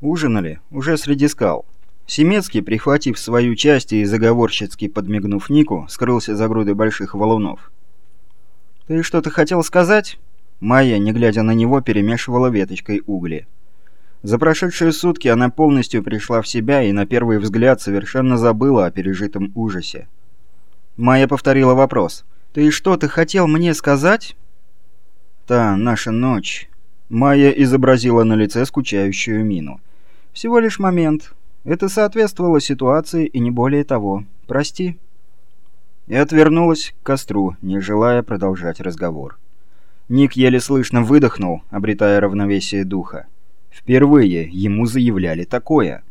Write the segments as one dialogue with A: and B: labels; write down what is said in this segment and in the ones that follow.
A: Ужинали уже среди скал. Семецкий, прихватив свою часть и заговорщицки подмигнув Нику, скрылся за грудой больших валунов. «Ты что-то хотел сказать?» Майя, не глядя на него, перемешивала веточкой угли. За прошедшие сутки она полностью пришла в себя и на первый взгляд совершенно забыла о пережитом ужасе. Майя повторила вопрос. «Ты что-то хотел мне сказать?» «Та наша ночь...» Майя изобразила на лице скучающую мину. Всего лишь момент. Это соответствовало ситуации и не более того. Прости». И отвернулась к костру, не желая продолжать разговор. Ник еле слышно выдохнул, обретая равновесие духа. Впервые ему заявляли такое.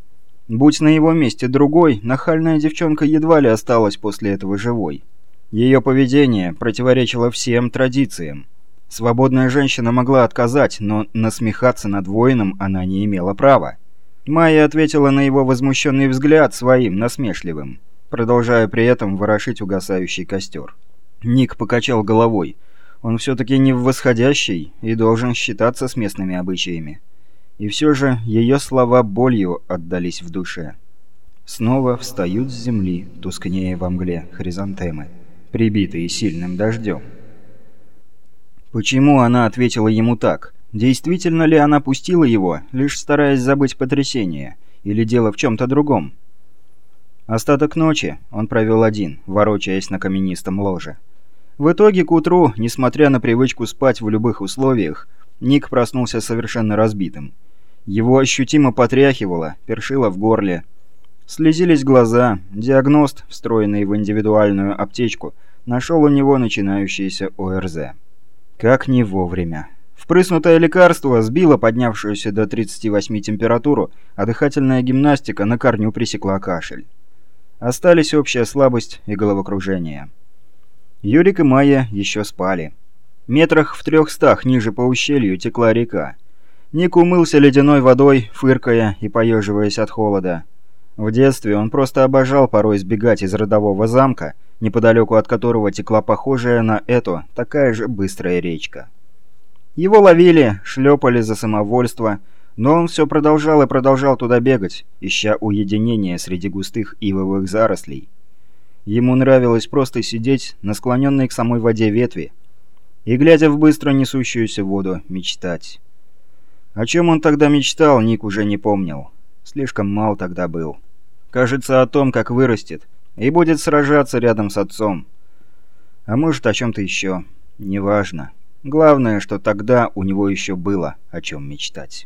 A: Будь на его месте другой, нахальная девчонка едва ли осталась после этого живой. Ее поведение противоречило всем традициям. Свободная женщина могла отказать, но насмехаться над воином она не имела права. Майя ответила на его возмущенный взгляд своим, насмешливым, продолжая при этом ворошить угасающий костер. Ник покачал головой. Он все-таки не в восходящий и должен считаться с местными обычаями. И все же ее слова болью отдались в душе. Снова встают с земли, тускнее во мгле, хризантемы, прибитые сильным дождем. Почему она ответила ему так? Действительно ли она пустила его, лишь стараясь забыть потрясение, или дело в чем-то другом? Остаток ночи он провел один, ворочаясь на каменистом ложе. В итоге к утру, несмотря на привычку спать в любых условиях, Ник проснулся совершенно разбитым. Его ощутимо потряхивало, першило в горле. Слезились глаза, диагност, встроенный в индивидуальную аптечку, нашел у него начинающийся ОРЗ. Как не вовремя. Впрыснутое лекарство сбило поднявшуюся до 38 температуру, а дыхательная гимнастика на корню пресекла кашель. Остались общая слабость и головокружение. Юрик и Майя еще спали. Метрах в трехстах ниже по ущелью текла река. Ник умылся ледяной водой, фыркая и поеживаясь от холода. В детстве он просто обожал порой сбегать из родового замка, неподалеку от которого текла похожая на эту, такая же быстрая речка. Его ловили, шлепали за самовольство, но он все продолжал и продолжал туда бегать, ища уединения среди густых ивовых зарослей. Ему нравилось просто сидеть на склоненной к самой воде ветви и, глядя в быстро несущуюся воду, мечтать. О чем он тогда мечтал, Ник уже не помнил. Слишком мал тогда был. Кажется, о том, как вырастет, и будет сражаться рядом с отцом. А может, о чем-то еще. Неважно. Главное, что тогда у него еще было о чем мечтать.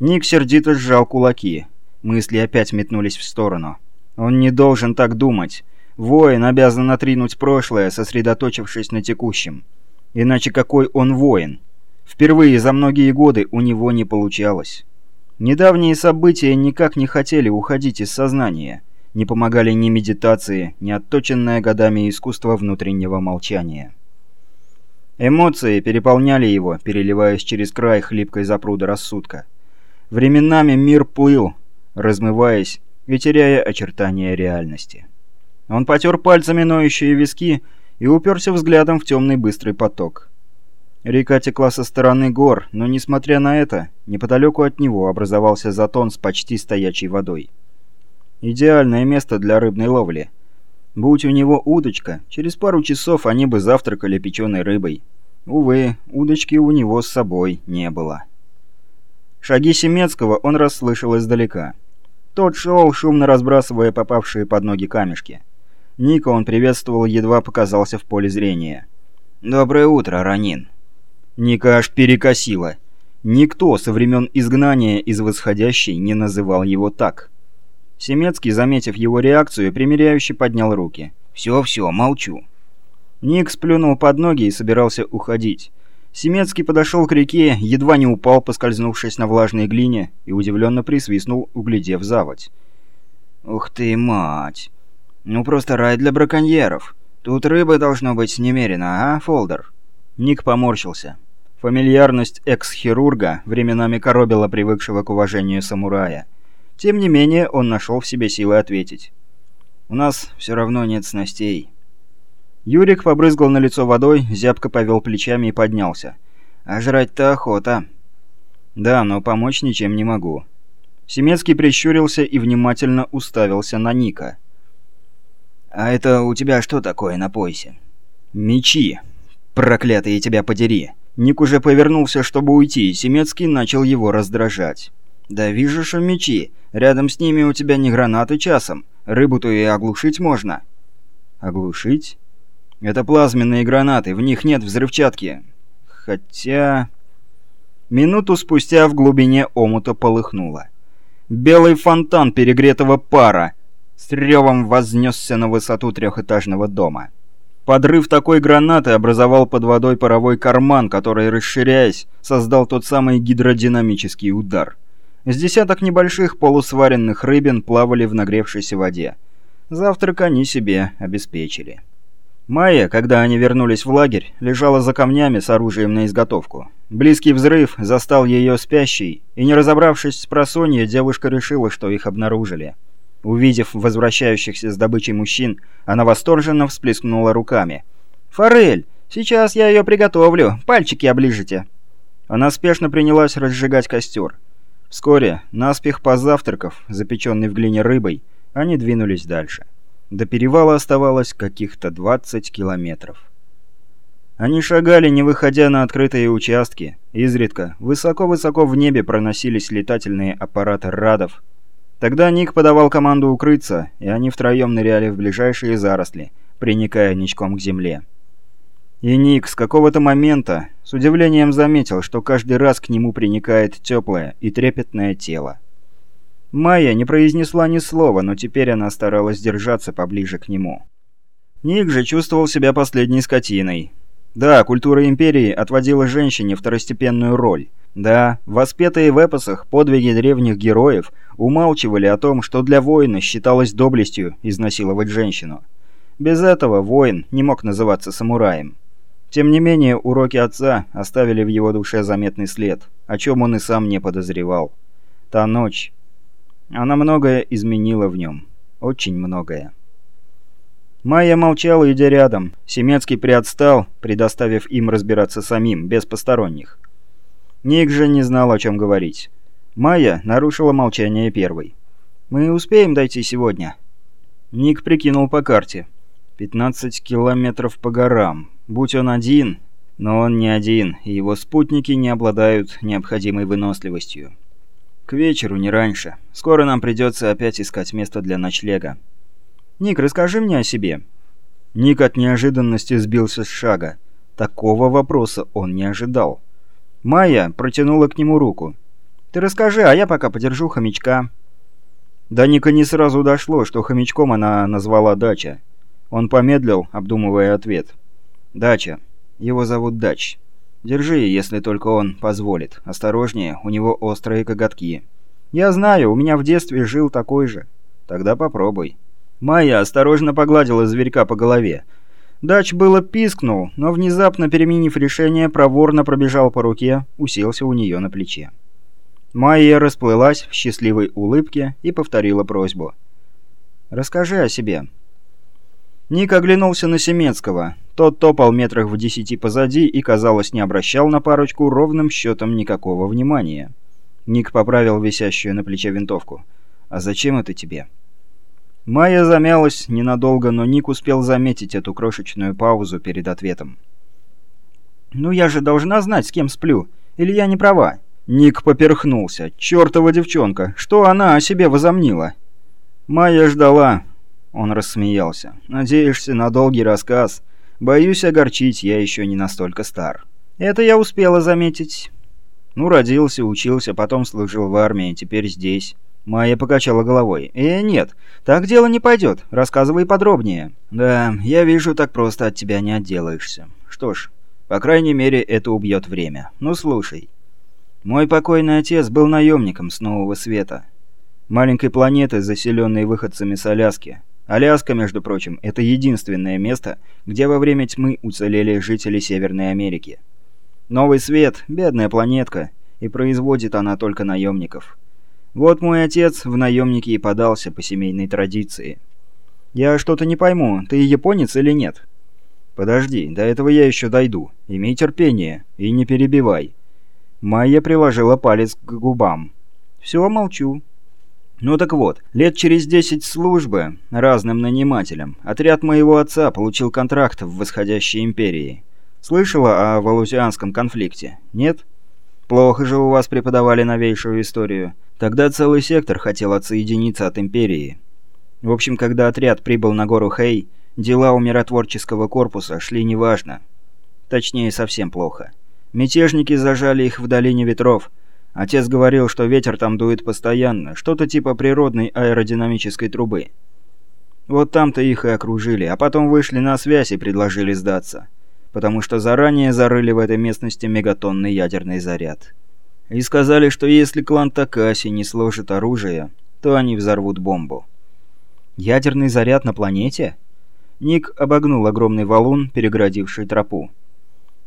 A: Ник сердито сжал кулаки. Мысли опять метнулись в сторону. Он не должен так думать. Воин обязан отринуть прошлое, сосредоточившись на текущем. Иначе какой он воин? Впервые за многие годы у него не получалось. Недавние события никак не хотели уходить из сознания. Не помогали ни медитации, ни отточенное годами искусство внутреннего молчания. Эмоции переполняли его, переливаясь через край хлипкой запруды рассудка. Временами мир плыл, размываясь и теряя очертания реальности. Он потер пальцами ноющие виски и уперся взглядом в темный быстрый поток. Река текла со стороны гор, но, несмотря на это, неподалеку от него образовался затон с почти стоячей водой. Идеальное место для рыбной ловли – Будь у него удочка, через пару часов они бы завтракали печеной рыбой. Увы, удочки у него с собой не было. Шаги Семецкого он расслышал издалека. Тот шел, шумно разбрасывая попавшие под ноги камешки. Ника он приветствовал, едва показался в поле зрения. «Доброе утро, Ранин». Ника аж перекосила. Никто со времен изгнания из восходящей не называл его так. Семецкий, заметив его реакцию, примиряюще поднял руки. «Все-все, молчу». Ник сплюнул под ноги и собирался уходить. Семецкий подошел к реке, едва не упал, поскользнувшись на влажной глине, и удивленно присвистнул, углядев заводь. «Ух ты, мать! Ну просто рай для браконьеров. Тут рыбы должно быть немерено, а, Фолдер?» Ник поморщился. Фамильярность экс-хирурга временами коробила привыкшего к уважению самурая. Тем не менее, он нашел в себе силы ответить. «У нас все равно нет снастей». Юрик побрызгал на лицо водой, зябко повел плечами и поднялся. «А жрать-то охота». «Да, но помочь ничем не могу». Семецкий прищурился и внимательно уставился на Ника. «А это у тебя что такое на поясе?» «Мечи! Проклятые тебя подери!» Ник уже повернулся, чтобы уйти, и Семецкий начал его раздражать. «Да вижу, что мечи. Рядом с ними у тебя не гранаты часом. Рыбу-то и оглушить можно». «Оглушить?» «Это плазменные гранаты, в них нет взрывчатки. Хотя...» Минуту спустя в глубине омута полыхнуло. Белый фонтан перегретого пара с ревом вознесся на высоту трехэтажного дома. Подрыв такой гранаты образовал под водой паровой карман, который, расширяясь, создал тот самый гидродинамический удар. С десяток небольших полусваренных рыбин плавали в нагревшейся воде. Завтрак они себе обеспечили. Майя, когда они вернулись в лагерь, лежала за камнями с оружием на изготовку. Близкий взрыв застал ее спящей, и не разобравшись с просонья, девушка решила, что их обнаружили. Увидев возвращающихся с добычей мужчин, она восторженно всплескнула руками. «Форель! Сейчас я ее приготовлю! Пальчики оближите!» Она спешно принялась разжигать костер. Вскоре, наспех позавтракав, запеченной в глине рыбой, они двинулись дальше. До перевала оставалось каких-то 20 километров. Они шагали, не выходя на открытые участки. Изредка, высоко-высоко в небе проносились летательные аппараты «Радов», Тогда Ник подавал команду укрыться, и они втроем ныряли в ближайшие заросли, приникая ничком к земле. И Ник с какого-то момента с удивлением заметил, что каждый раз к нему приникает теплое и трепетное тело. Майя не произнесла ни слова, но теперь она старалась держаться поближе к нему. Ник же чувствовал себя последней скотиной. Да, культура Империи отводила женщине второстепенную роль – да, воспетые в эпосах подвиги древних героев умалчивали о том, что для воина считалось доблестью изнасиловать женщину. Без этого воин не мог называться самураем. Тем не менее, уроки отца оставили в его душе заметный след, о чем он и сам не подозревал. Та ночь. Она многое изменила в нем. Очень многое. Майя молчала, идя рядом. Семецкий приотстал, предоставив им разбираться самим, без посторонних. Ник же не знал, о чем говорить. Майя нарушила молчание первой. «Мы успеем дойти сегодня?» Ник прикинул по карте. «15 километров по горам. Будь он один...» Но он не один, и его спутники не обладают необходимой выносливостью. К вечеру, не раньше. Скоро нам придется опять искать место для ночлега. «Ник, расскажи мне о себе». Ник от неожиданности сбился с шага. Такого вопроса он не ожидал. Майя протянула к нему руку. «Ты расскажи, а я пока подержу хомячка». До Ника не сразу дошло, что хомячком она назвала Дача. Он помедлил, обдумывая ответ. «Дача. Его зовут Дач. Держи, если только он позволит. Осторожнее, у него острые коготки». «Я знаю, у меня в детстве жил такой же». «Тогда попробуй». Майя осторожно погладила зверька по голове. Дач было пискнул, но внезапно, переменив решение, проворно пробежал по руке, уселся у нее на плече. Майя расплылась в счастливой улыбке и повторила просьбу. «Расскажи о себе». Ник оглянулся на Семецкого. Тот топал метрах в десяти позади и, казалось, не обращал на парочку ровным счетом никакого внимания. Ник поправил висящую на плече винтовку. «А зачем это тебе?» Майя замялась ненадолго, но Ник успел заметить эту крошечную паузу перед ответом. «Ну я же должна знать, с кем сплю. Или я не права?» Ник поперхнулся. «Чёртова девчонка! Что она о себе возомнила?» Майя ждала. Он рассмеялся. «Надеешься на долгий рассказ? Боюсь огорчить, я еще не настолько стар». «Это я успела заметить». «Ну, родился, учился, потом служил в армии, теперь здесь». Майя покачала головой. «Э, нет, так дело не пойдет. Рассказывай подробнее». «Да, я вижу, так просто от тебя не отделаешься. Что ж, по крайней мере, это убьет время. Ну, слушай. Мой покойный отец был наемником с Нового Света. Маленькой планеты, заселенной выходцами с Аляски. Аляска, между прочим, это единственное место, где во время тьмы уцелели жители Северной Америки. Новый Свет – бедная планетка, и производит она только наемников». Вот мой отец в наемнике и подался по семейной традиции. Я что-то не пойму, ты японец или нет? Подожди, до этого я еще дойду. Имей терпение и не перебивай. Майя приложила палец к губам. «Все, молчу». Ну так вот, лет через десять службы разным нанимателям отряд моего отца получил контракт в восходящей империи. Слышала о Валузианском конфликте? Нет? Плохо же у вас преподавали новейшую историю. Тогда целый сектор хотел отсоединиться от империи. В общем, когда отряд прибыл на гору Хей, дела у миротворческого корпуса шли неважно. Точнее, совсем плохо. Мятежники зажали их в долине ветров – Отец говорил, что ветер там дует постоянно, что-то типа природной аэродинамической трубы. Вот там-то их и окружили, а потом вышли на связь и предложили сдаться. Потому что заранее зарыли в этой местности мегатонный ядерный заряд. И сказали, что если клан Такаси не сложит оружие, то они взорвут бомбу. Ядерный заряд на планете? Ник обогнул огромный валун, переградивший тропу.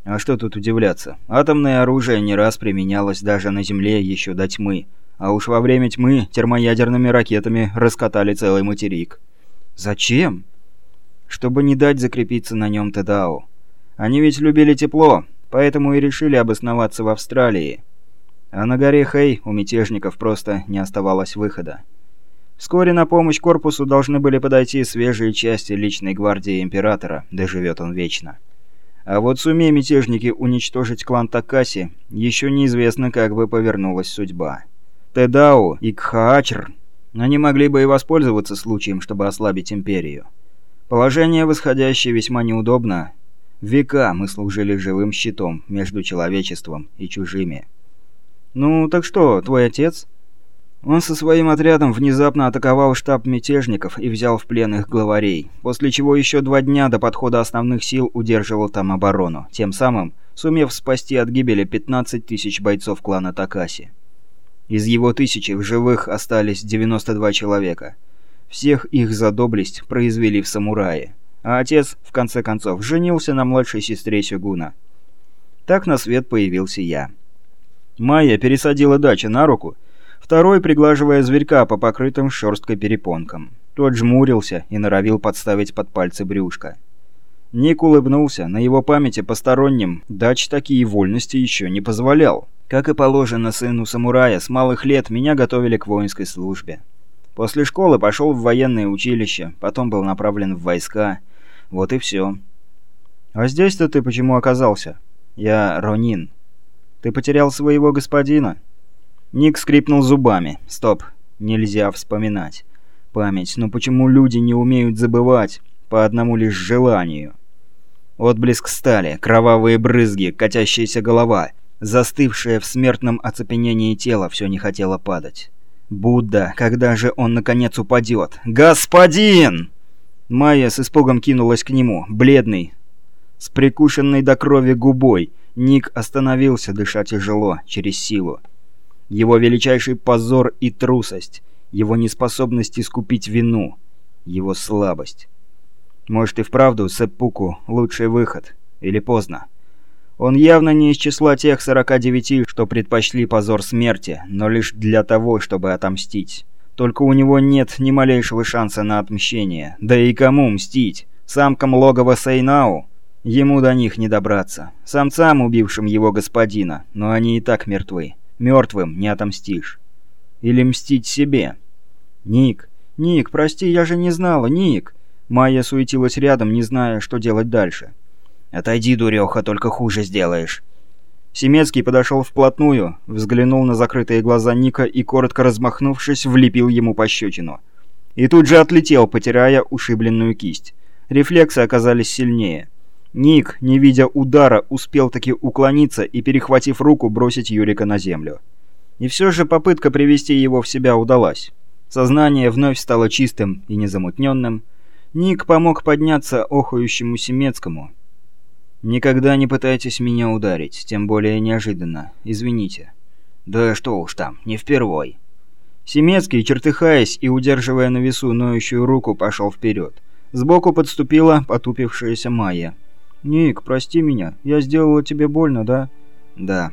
A: А что тут удивляться? Атомное оружие не раз применялось даже на Земле еще до тьмы. А уж во время тьмы термоядерными ракетами раскатали целый материк. Зачем? Чтобы не дать закрепиться на нем Тедао. Они ведь любили тепло, поэтому и решили обосноваться в Австралии. А на горе Хей у мятежников просто не оставалось выхода. Вскоре на помощь корпусу должны были подойти свежие части личной гвардии Императора, да живет он вечно. А вот сумея мятежники уничтожить клан Такаси, еще неизвестно, как бы повернулась судьба. Тедау и Кхаачр, они могли бы и воспользоваться случаем, чтобы ослабить империю. Положение восходящее весьма неудобно. Века мы служили живым щитом между человечеством и чужими. «Ну, так что, твой отец?» Он со своим отрядом внезапно атаковал штаб мятежников и взял в плен их главарей, после чего еще два дня до подхода основных сил удерживал там оборону, тем самым сумев спасти от гибели 15 тысяч бойцов клана Такаси. Из его тысячи в живых остались 92 человека. Всех их за доблесть произвели в самурае. А отец, в конце концов, женился на младшей сестре Сюгуна. Так на свет появился я. Майя пересадила дачу на руку Второй, приглаживая зверька по покрытым шерсткой перепонкам. Тот жмурился и норовил подставить под пальцы брюшка. Ник улыбнулся, на его памяти посторонним дач такие вольности еще не позволял. Как и положено сыну самурая, с малых лет меня готовили к воинской службе. После школы пошел в военное училище, потом был направлен в войска. Вот и все. «А здесь-то ты почему оказался?» «Я Ронин». «Ты потерял своего господина?» Ник скрипнул зубами. «Стоп. Нельзя вспоминать. Память. Но почему люди не умеют забывать? По одному лишь желанию». Отблеск стали, кровавые брызги, катящаяся голова, застывшее в смертном оцепенении тело все не хотело падать. «Будда, когда же он наконец упадет? Господин!» Майя с испугом кинулась к нему, бледный, с прикушенной до крови губой. Ник остановился, дыша тяжело, через силу его величайший позор и трусость, его неспособность искупить вину, его слабость. Может и вправду Сеппуку лучший выход. Или поздно. Он явно не из числа тех 49, что предпочли позор смерти, но лишь для того, чтобы отомстить. Только у него нет ни малейшего шанса на отмщение. Да и кому мстить? Самкам логова Сейнау? Ему до них не добраться. Самцам, убившим его господина, но они и так мертвы. Мертвым не отомстишь. Или мстить себе. Ник, Ник, прости, я же не знала, Ник. Майя суетилась рядом, не зная, что делать дальше. «Отойди, дуреха, только хуже сделаешь». Семецкий подошел вплотную, взглянул на закрытые глаза Ника и, коротко размахнувшись, влепил ему пощечину. И тут же отлетел, потирая ушибленную кисть. Рефлексы оказались сильнее. Ник, не видя удара, успел таки уклониться и, перехватив руку, бросить Юрика на землю. И все же попытка привести его в себя удалась. Сознание вновь стало чистым и незамутненным. Ник помог подняться охающему Семецкому. «Никогда не пытайтесь меня ударить, тем более неожиданно. Извините». «Да что уж там, не впервой». Семецкий, чертыхаясь и удерживая на весу ноющую руку, пошел вперед. Сбоку подступила потупившаяся Майя. «Ник, прости меня. Я сделала тебе больно, да?» «Да».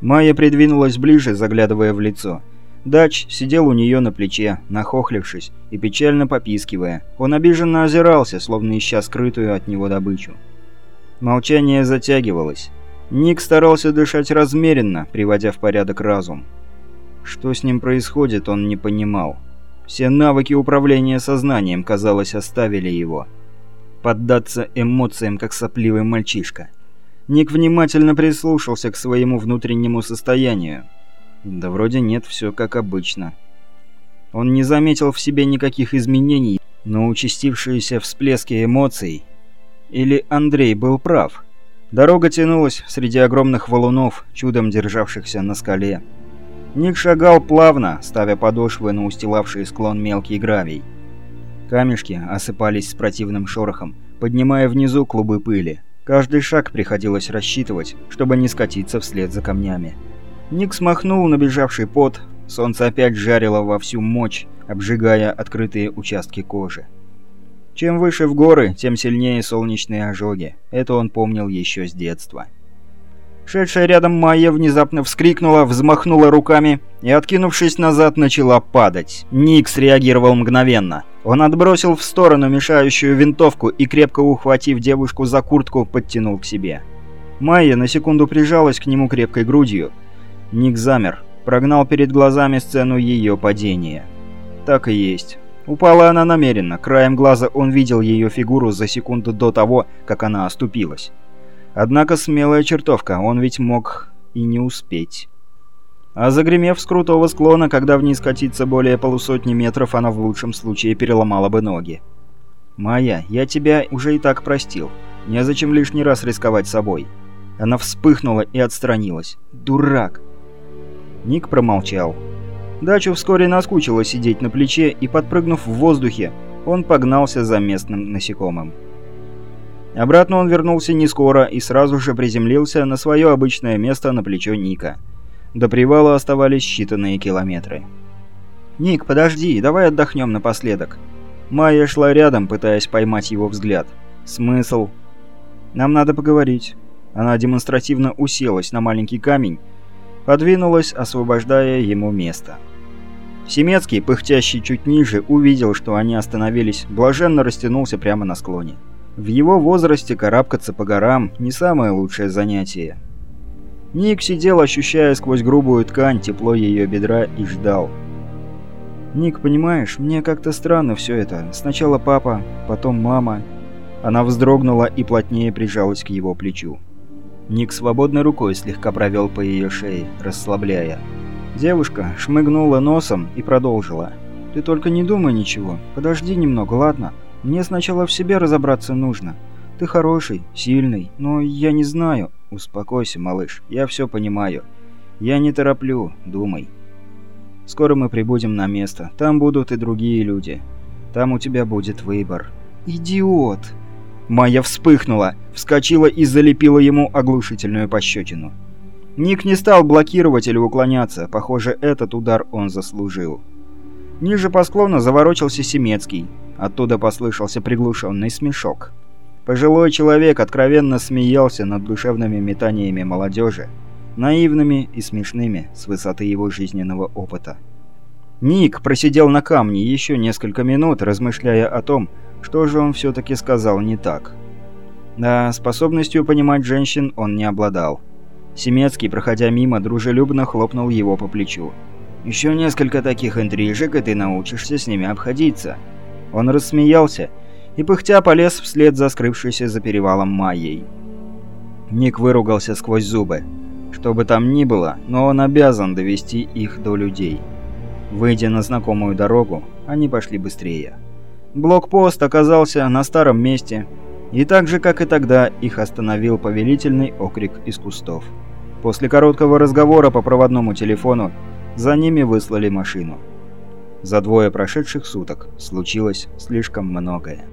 A: Майя придвинулась ближе, заглядывая в лицо. Дач сидел у нее на плече, нахохлившись и печально попискивая. Он обиженно озирался, словно ища скрытую от него добычу. Молчание затягивалось. Ник старался дышать размеренно, приводя в порядок разум. Что с ним происходит, он не понимал. Все навыки управления сознанием, казалось, оставили его. Поддаться эмоциям, как сопливый мальчишка. Ник внимательно прислушался к своему внутреннему состоянию. Да вроде нет, все как обычно. Он не заметил в себе никаких изменений, но участившиеся всплески эмоций... Или Андрей был прав? Дорога тянулась среди огромных валунов, чудом державшихся на скале. Ник шагал плавно, ставя подошвы на устилавший склон мелкий гравий. Камешки осыпались с противным шорохом, поднимая внизу клубы пыли. Каждый шаг приходилось рассчитывать, чтобы не скатиться вслед за камнями. Ник смахнул набежавший пот, солнце опять жарило во всю мощь, обжигая открытые участки кожи. Чем выше в горы, тем сильнее солнечные ожоги. Это он помнил еще с детства. Шедшая рядом Майя внезапно вскрикнула, взмахнула руками и, откинувшись назад, начала падать. Ник среагировал мгновенно. Он отбросил в сторону мешающую винтовку и, крепко ухватив девушку за куртку, подтянул к себе. Майя на секунду прижалась к нему крепкой грудью. Ник замер, прогнал перед глазами сцену ее падения. Так и есть. Упала она намеренно, краем глаза он видел ее фигуру за секунду до того, как она оступилась. Однако смелая чертовка, он ведь мог и не успеть. А загремев с крутого склона, когда вниз катиться более полусотни метров, она в лучшем случае переломала бы ноги. «Майя, я тебя уже и так простил. Незачем лишний раз рисковать собой». Она вспыхнула и отстранилась. «Дурак!» Ник промолчал. Дачу вскоре наскучило сидеть на плече, и, подпрыгнув в воздухе, он погнался за местным насекомым. Обратно он вернулся не скоро и сразу же приземлился на свое обычное место на плечо Ника. До привала оставались считанные километры. «Ник, подожди, давай отдохнем напоследок». Майя шла рядом, пытаясь поймать его взгляд. «Смысл?» «Нам надо поговорить». Она демонстративно уселась на маленький камень, подвинулась, освобождая ему место. Семецкий, пыхтящий чуть ниже, увидел, что они остановились, блаженно растянулся прямо на склоне. В его возрасте карабкаться по горам – не самое лучшее занятие. Ник сидел, ощущая сквозь грубую ткань тепло ее бедра и ждал. «Ник, понимаешь, мне как-то странно все это. Сначала папа, потом мама». Она вздрогнула и плотнее прижалась к его плечу. Ник свободной рукой слегка провел по ее шее, расслабляя. Девушка шмыгнула носом и продолжила. «Ты только не думай ничего. Подожди немного, ладно?» Мне сначала в себе разобраться нужно. Ты хороший, сильный, но я не знаю. Успокойся, малыш, я все понимаю. Я не тороплю, думай. Скоро мы прибудем на место. Там будут и другие люди. Там у тебя будет выбор. Идиот! Майя вспыхнула, вскочила и залепила ему оглушительную пощечину. Ник не стал блокировать или уклоняться. Похоже, этот удар он заслужил. Ниже по склону заворочился Семецкий. Оттуда послышался приглушенный смешок. Пожилой человек откровенно смеялся над душевными метаниями молодежи, наивными и смешными с высоты его жизненного опыта. Ник просидел на камне еще несколько минут, размышляя о том, что же он все-таки сказал не так. Да, способностью понимать женщин он не обладал. Семецкий, проходя мимо, дружелюбно хлопнул его по плечу. «Еще несколько таких интрижек, и ты научишься с ними обходиться. Он рассмеялся и пыхтя полез вслед за скрывшейся за перевалом Майей. Ник выругался сквозь зубы. Что бы там ни было, но он обязан довести их до людей. Выйдя на знакомую дорогу, они пошли быстрее. Блокпост оказался на старом месте, и так же, как и тогда, их остановил повелительный окрик из кустов. После короткого разговора по проводному телефону за ними выслали машину. За двое прошедших суток случилось слишком многое.